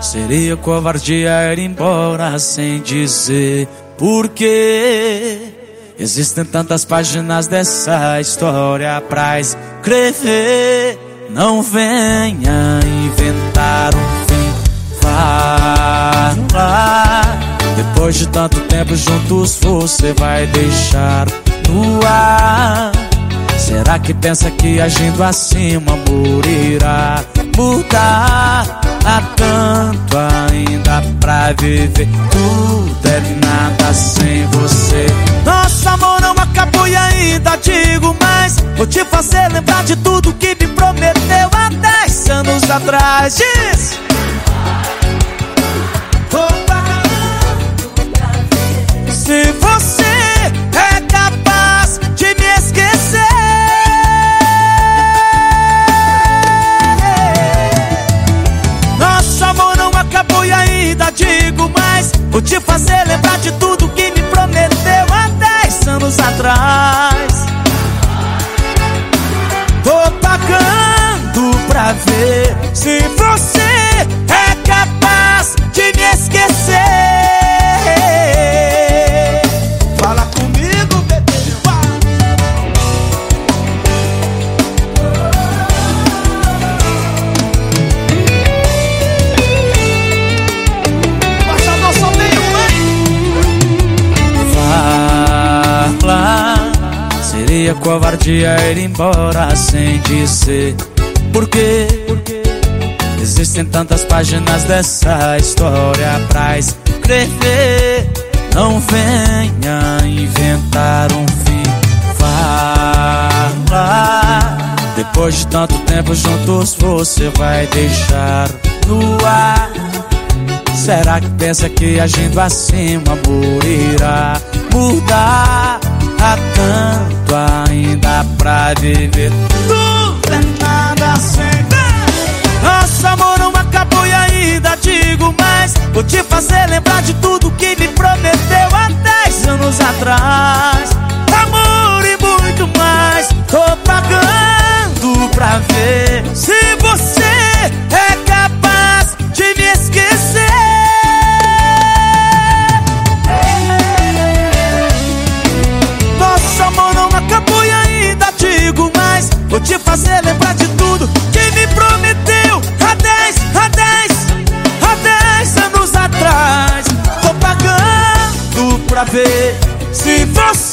Seria covardia ir embora sem dizer porquê. Existem tantas páginas dessa história pra escrever. Não venha inventar um fim. Falar. Depois de tanto tempo juntos, você vai deixar no ar. Será que pensa que agindo assim o amor irá mudar? Há tanto ainda pra viver, tudo é nada sem você. Nosso amor não acabou e ainda digo mais. Vou te fazer lembrar de tudo que me prometeu há 10 anos atrás. Diz! Te fazer lembrar de tudo que me prometeu há 10 anos atrás. Tô pagando pra ver se você covardia ir embora sem dizer porquê. Existem tantas páginas dessa história pra escrever. Não venha inventar um fim. Falar. Depois de tanto tempo juntos, você vai deixar no ar. Será que pensa que agindo assim o amor irá mudar? Há tanto viver. Tudo é nada sem Nosso amor não acabou e ainda digo mais. Vou te fazer lembrar de tudo que me prometeu há 10 anos atrás. Amor e muito mais. Tô pagando pra ver fazer lembrar de tudo que me prometeu há 10, há 10, há 10 anos atrás. Tô pagando pra ver se você